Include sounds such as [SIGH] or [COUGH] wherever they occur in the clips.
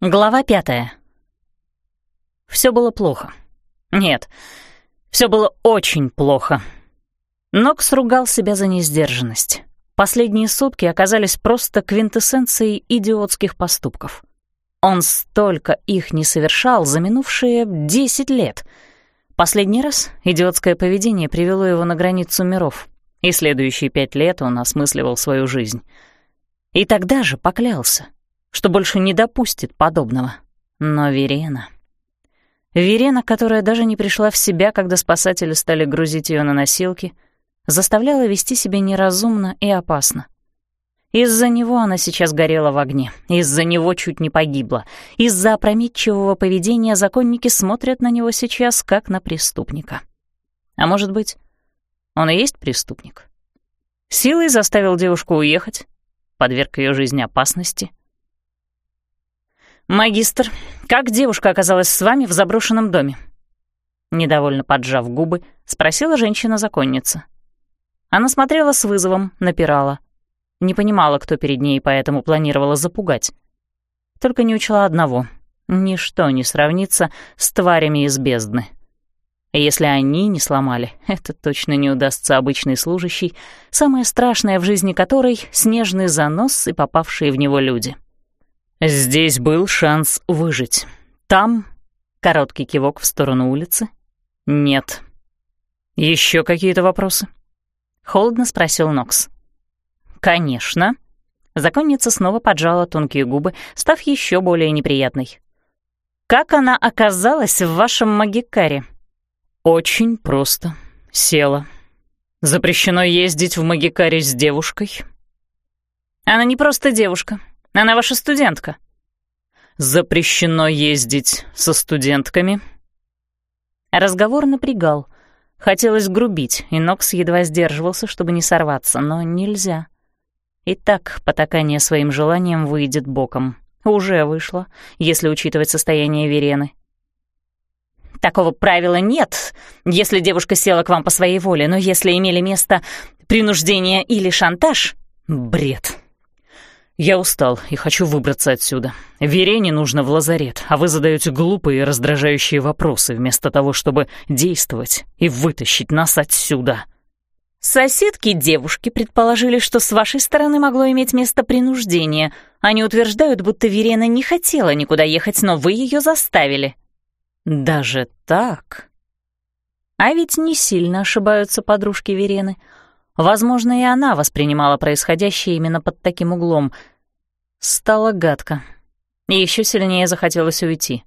Глава пятая. Все было плохо. Нет, все было очень плохо. Нокс ругал себя за несдержанность. Последние сутки оказались просто квинтэссенцией идиотских поступков. Он столько их не совершал за минувшие десять лет. Последний раз идиотское поведение привело его на границу миров, и следующие пять лет он осмысливал свою жизнь. И тогда же поклялся — что больше не допустит подобного. Но Верена... Верена, которая даже не пришла в себя, когда спасатели стали грузить ее на носилки, заставляла вести себя неразумно и опасно. Из-за него она сейчас горела в огне, из-за него чуть не погибла, из-за опрометчивого поведения законники смотрят на него сейчас как на преступника. А может быть, он и есть преступник? Силой заставил девушку уехать, подверг ее жизни опасности — «Магистр, как девушка оказалась с вами в заброшенном доме?» Недовольно поджав губы, спросила женщина-законница. Она смотрела с вызовом, напирала. Не понимала, кто перед ней, поэтому планировала запугать. Только не учла одного — ничто не сравнится с тварями из бездны. Если они не сломали, это точно не удастся обычной служащей, самое страшное в жизни которой — снежный занос и попавшие в него люди — Здесь был шанс выжить. Там короткий кивок в сторону улицы. Нет. Еще какие-то вопросы? Холодно спросил Нокс. Конечно. Законница снова поджала тонкие губы, став еще более неприятной. Как она оказалась в вашем магикаре? Очень просто. Села. Запрещено ездить в магикаре с девушкой. Она не просто девушка, она ваша студентка». «Запрещено ездить со студентками». Разговор напрягал. Хотелось грубить, и Нокс едва сдерживался, чтобы не сорваться, но нельзя. И так потакание своим желанием выйдет боком. Уже вышло, если учитывать состояние Верены. Такого правила нет, если девушка села к вам по своей воле, но если имели место принуждение или шантаж — бред. «Я устал и хочу выбраться отсюда. Верене нужно в лазарет, а вы задаете глупые и раздражающие вопросы вместо того, чтобы действовать и вытащить нас отсюда». Соседки девушки предположили, что с вашей стороны могло иметь место принуждение. Они утверждают, будто Верена не хотела никуда ехать, но вы ее заставили. Даже так? А ведь не сильно ошибаются подружки Верены — Возможно, и она воспринимала происходящее именно под таким углом. Стало гадко. И еще сильнее захотелось уйти.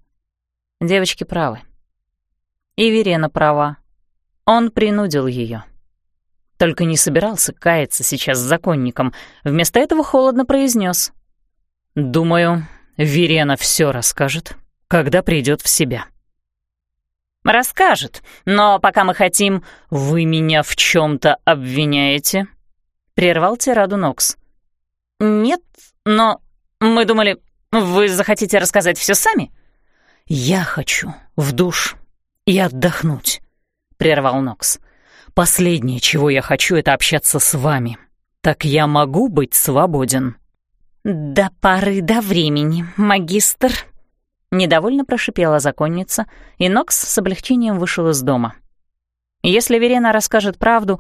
Девочки правы. И Верена права. Он принудил ее. Только не собирался каяться сейчас с законником. Вместо этого холодно произнес: «Думаю, Верена все расскажет, когда придет в себя». «Расскажет, но пока мы хотим...» «Вы меня в чем-то обвиняете?» — прервал тираду Нокс. «Нет, но мы думали, вы захотите рассказать все сами?» «Я хочу в душ и отдохнуть», — прервал Нокс. «Последнее, чего я хочу, это общаться с вами. Так я могу быть свободен?» «До поры до времени, магистр», Недовольно прошипела законница, и Нокс с облегчением вышел из дома. Если Верена расскажет правду,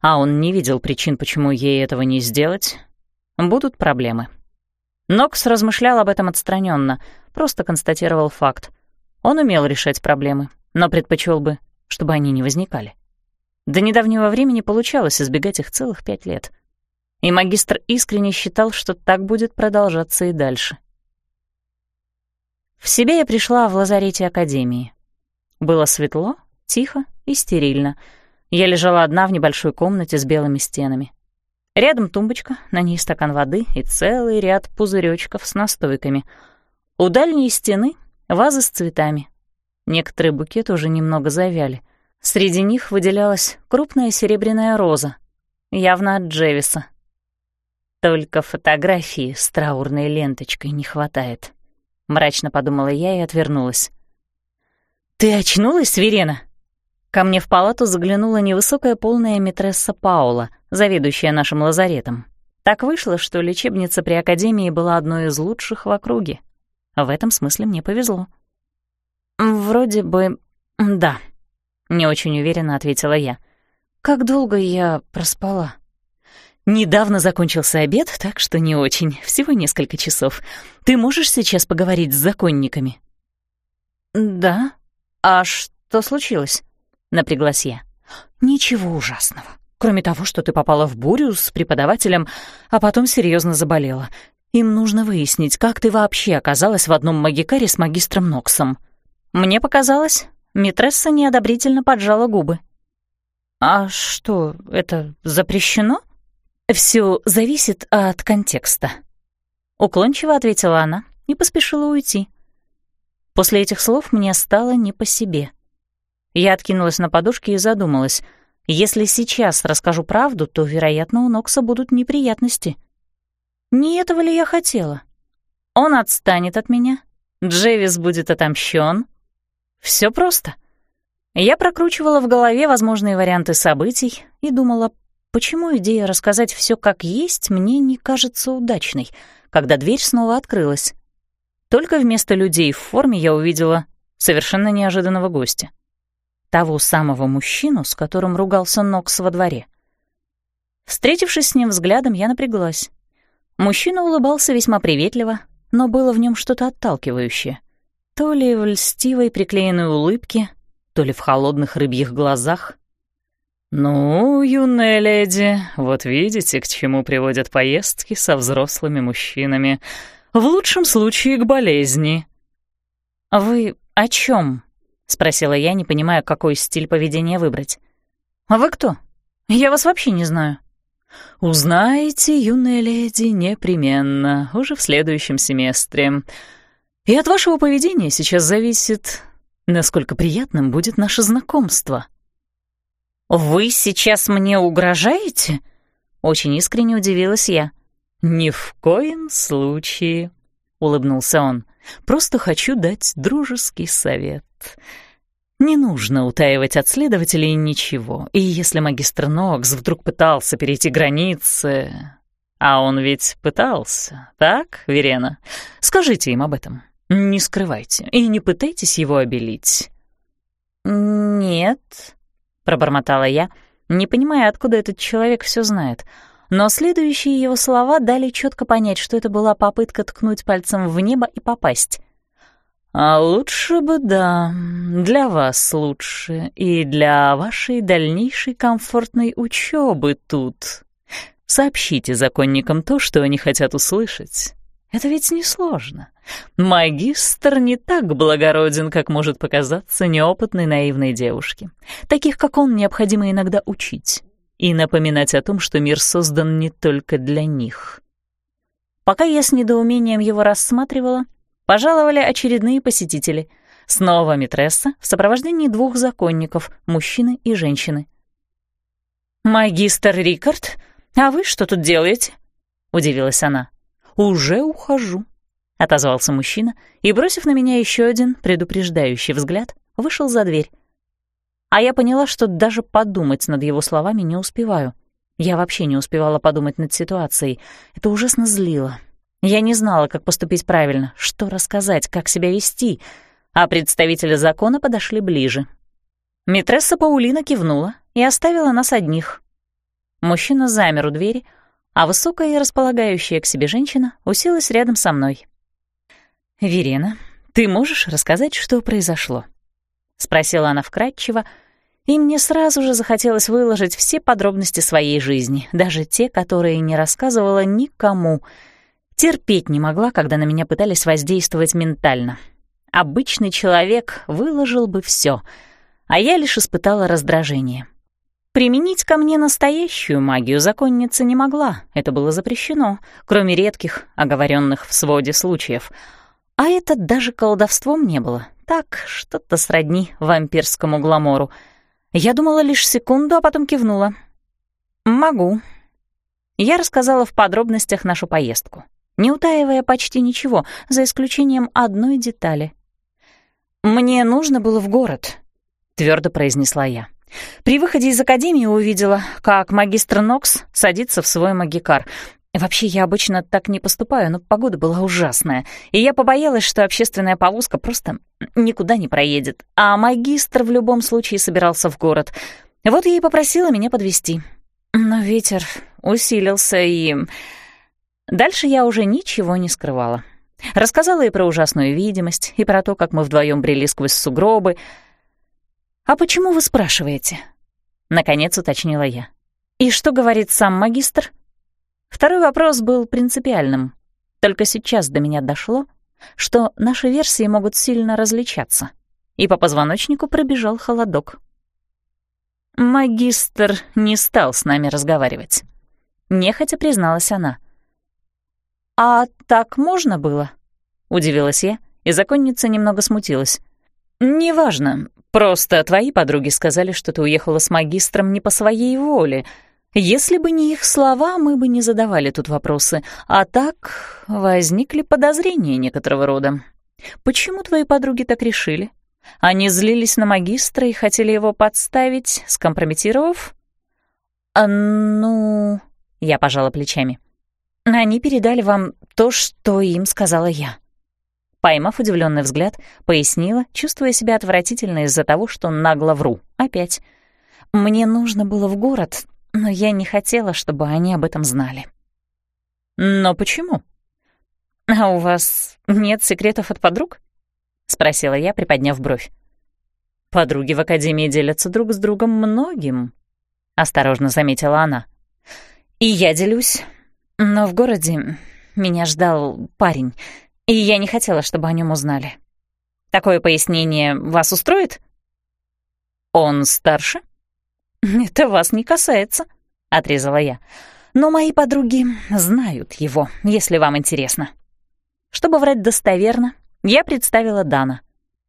а он не видел причин, почему ей этого не сделать, будут проблемы. Нокс размышлял об этом отстраненно, просто констатировал факт. Он умел решать проблемы, но предпочел бы, чтобы они не возникали. До недавнего времени получалось избегать их целых пять лет. И магистр искренне считал, что так будет продолжаться и дальше. В себе я пришла в лазарете Академии. Было светло, тихо и стерильно. Я лежала одна в небольшой комнате с белыми стенами. Рядом тумбочка, на ней стакан воды и целый ряд пузырёчков с настойками. У дальней стены — вазы с цветами. Некоторые букеты уже немного завяли. Среди них выделялась крупная серебряная роза, явно от Джевиса. Только фотографии с траурной ленточкой не хватает. — мрачно подумала я и отвернулась. «Ты очнулась, Верена?» Ко мне в палату заглянула невысокая полная митресса Паула, заведующая нашим лазаретом. Так вышло, что лечебница при Академии была одной из лучших в округе. В этом смысле мне повезло. «Вроде бы... да», — не очень уверенно ответила я. «Как долго я проспала?» «Недавно закончился обед, так что не очень, всего несколько часов. Ты можешь сейчас поговорить с законниками?» «Да? А что случилось?» — напряглась я. «Ничего ужасного. Кроме того, что ты попала в бурю с преподавателем, а потом серьезно заболела. Им нужно выяснить, как ты вообще оказалась в одном магикаре с магистром Ноксом». Мне показалось, Митресса неодобрительно поджала губы. «А что, это запрещено?» «Все зависит от контекста», — уклончиво ответила она и поспешила уйти. После этих слов мне стало не по себе. Я откинулась на подушке и задумалась. Если сейчас расскажу правду, то, вероятно, у Нокса будут неприятности. Не этого ли я хотела? Он отстанет от меня, Джевис будет отомщен. Все просто. Я прокручивала в голове возможные варианты событий и думала, Почему идея рассказать все как есть мне не кажется удачной, когда дверь снова открылась? Только вместо людей в форме я увидела совершенно неожиданного гостя. Того самого мужчину, с которым ругался Нокс во дворе. Встретившись с ним взглядом, я напряглась. Мужчина улыбался весьма приветливо, но было в нем что-то отталкивающее. То ли в льстивой приклеенной улыбке, то ли в холодных рыбьих глазах — «Ну, юная леди, вот видите, к чему приводят поездки со взрослыми мужчинами. В лучшем случае к болезни». «Вы о чем? спросила я, не понимая, какой стиль поведения выбрать. «А вы кто? Я вас вообще не знаю». «Узнаете, юная леди, непременно, уже в следующем семестре. И от вашего поведения сейчас зависит, насколько приятным будет наше знакомство». «Вы сейчас мне угрожаете?» Очень искренне удивилась я. «Ни в коем случае», — улыбнулся он. «Просто хочу дать дружеский совет. Не нужно утаивать от следователей ничего. И если магистр Нокс вдруг пытался перейти границы... А он ведь пытался, так, Верена? Скажите им об этом. Не скрывайте и не пытайтесь его обелить». «Нет», — пробормотала я, не понимая, откуда этот человек все знает. Но следующие его слова дали четко понять, что это была попытка ткнуть пальцем в небо и попасть. «А лучше бы, да, для вас лучше и для вашей дальнейшей комфортной учебы тут. Сообщите законникам то, что они хотят услышать. Это ведь несложно. Магистр не так благороден, как может показаться неопытной наивной девушке. Таких, как он, необходимо иногда учить и напоминать о том, что мир создан не только для них. Пока я с недоумением его рассматривала, пожаловали очередные посетители. Снова Митресса в сопровождении двух законников, мужчины и женщины. «Магистр Рикард, а вы что тут делаете?» — удивилась она. «Уже ухожу», — отозвался мужчина и, бросив на меня еще один предупреждающий взгляд, вышел за дверь. А я поняла, что даже подумать над его словами не успеваю. Я вообще не успевала подумать над ситуацией. Это ужасно злило. Я не знала, как поступить правильно, что рассказать, как себя вести, а представители закона подошли ближе. Митресса Паулина кивнула и оставила нас одних. Мужчина замер у двери, а высокая и располагающая к себе женщина уселась рядом со мной. «Верена, ты можешь рассказать, что произошло?» — спросила она вкратчиво, и мне сразу же захотелось выложить все подробности своей жизни, даже те, которые не рассказывала никому. Терпеть не могла, когда на меня пытались воздействовать ментально. Обычный человек выложил бы все, а я лишь испытала раздражение — Применить ко мне настоящую магию законница не могла, это было запрещено, кроме редких, оговоренных в своде случаев. А это даже колдовством не было, так, что-то сродни вампирскому гламору. Я думала лишь секунду, а потом кивнула. «Могу». Я рассказала в подробностях нашу поездку, не утаивая почти ничего, за исключением одной детали. «Мне нужно было в город», — твердо произнесла я. При выходе из академии увидела, как магистр Нокс садится в свой магикар. Вообще, я обычно так не поступаю, но погода была ужасная, и я побоялась, что общественная повозка просто никуда не проедет, а магистр в любом случае собирался в город. Вот я и попросила меня подвести. Но ветер усилился, и... Дальше я уже ничего не скрывала. Рассказала и про ужасную видимость, и про то, как мы вдвоем брели сквозь сугробы. «А почему вы спрашиваете?» Наконец уточнила я. «И что говорит сам магистр?» Второй вопрос был принципиальным. Только сейчас до меня дошло, что наши версии могут сильно различаться, и по позвоночнику пробежал холодок. Магистр не стал с нами разговаривать. Нехотя призналась она. «А так можно было?» — удивилась я, и законница немного смутилась. «Неважно, просто твои подруги сказали, что ты уехала с магистром не по своей воле», если бы не их слова, мы бы не задавали тут вопросы. А так возникли подозрения некоторого рода. Почему твои подруги так решили? Они злились на магистра и хотели его подставить, скомпрометировав? А, ну... Я пожала плечами. Они передали вам то, что им сказала я. Поймав удивленный взгляд, пояснила, чувствуя себя отвратительно из-за того, что нагло вру. Опять. Мне нужно было в город, но я не хотела, чтобы они об этом знали. «Но почему?» «А у вас нет секретов от подруг?» — спросила я, приподняв бровь. «Подруги в Академии делятся друг с другом многим», — осторожно заметила она. «И я делюсь, но в городе меня ждал парень, и я не хотела, чтобы о нем узнали. Такое пояснение вас устроит?» «Он старше?» [LAUGHS] «Это вас не касается», — отрезала я. «Но мои подруги знают его, если вам интересно». Чтобы врать достоверно, я представила Дана.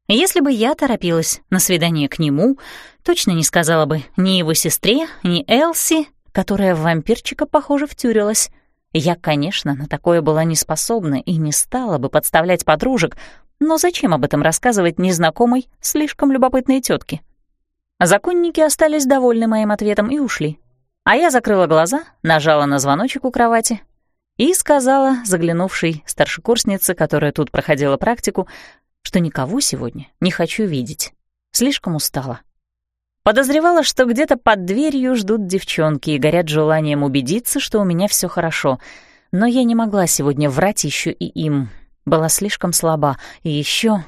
Если бы я торопилась на свидание к нему, точно не сказала бы ни его сестре, ни Элси, которая в вампирчика, похоже, втюрилась. Я, конечно, на такое была не способна и не стала бы подставлять подружек, но зачем об этом рассказывать незнакомой, слишком любопытной тетке? Законники остались довольны моим ответом и ушли. А я закрыла глаза, нажала на звоночек у кровати и сказала заглянувшей старшекурснице, которая тут проходила практику, что никого сегодня не хочу видеть. Слишком устала. Подозревала, что где-то под дверью ждут девчонки и горят желанием убедиться, что у меня все хорошо. Но я не могла сегодня врать еще и им. Была слишком слаба. И еще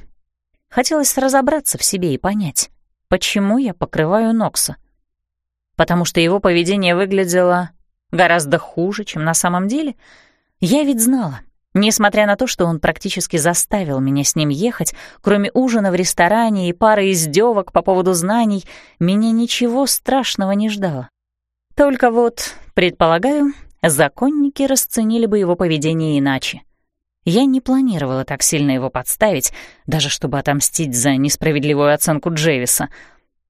хотелось разобраться в себе и понять, Почему я покрываю Нокса? Потому что его поведение выглядело гораздо хуже, чем на самом деле? Я ведь знала. Несмотря на то, что он практически заставил меня с ним ехать, кроме ужина в ресторане и пары издевок по поводу знаний, меня ничего страшного не ждало. Только вот, предполагаю, законники расценили бы его поведение иначе. Я не планировала так сильно его подставить, даже чтобы отомстить за несправедливую оценку Джейвиса.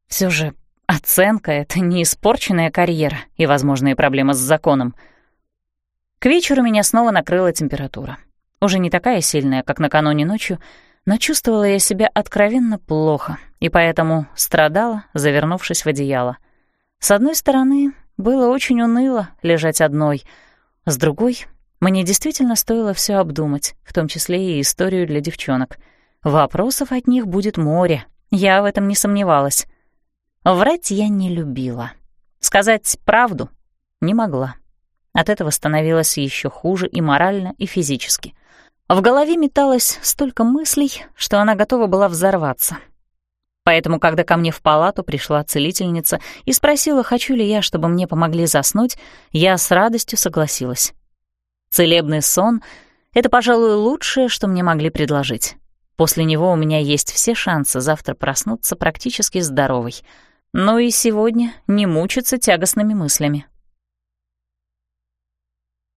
Все же оценка — это не испорченная карьера и возможные проблемы с законом. К вечеру меня снова накрыла температура. Уже не такая сильная, как накануне ночью, но чувствовала я себя откровенно плохо, и поэтому страдала, завернувшись в одеяло. С одной стороны, было очень уныло лежать одной, с другой — мне действительно стоило все обдумать, в том числе и историю для девчонок. Вопросов от них будет море, я в этом не сомневалась. Врать я не любила. Сказать правду не могла. От этого становилось еще хуже и морально, и физически. В голове металось столько мыслей, что она готова была взорваться. Поэтому, когда ко мне в палату пришла целительница и спросила, хочу ли я, чтобы мне помогли заснуть, я с радостью согласилась. Целебный сон — это, пожалуй, лучшее, что мне могли предложить. После него у меня есть все шансы завтра проснуться практически здоровой. Но и сегодня не мучиться тягостными мыслями.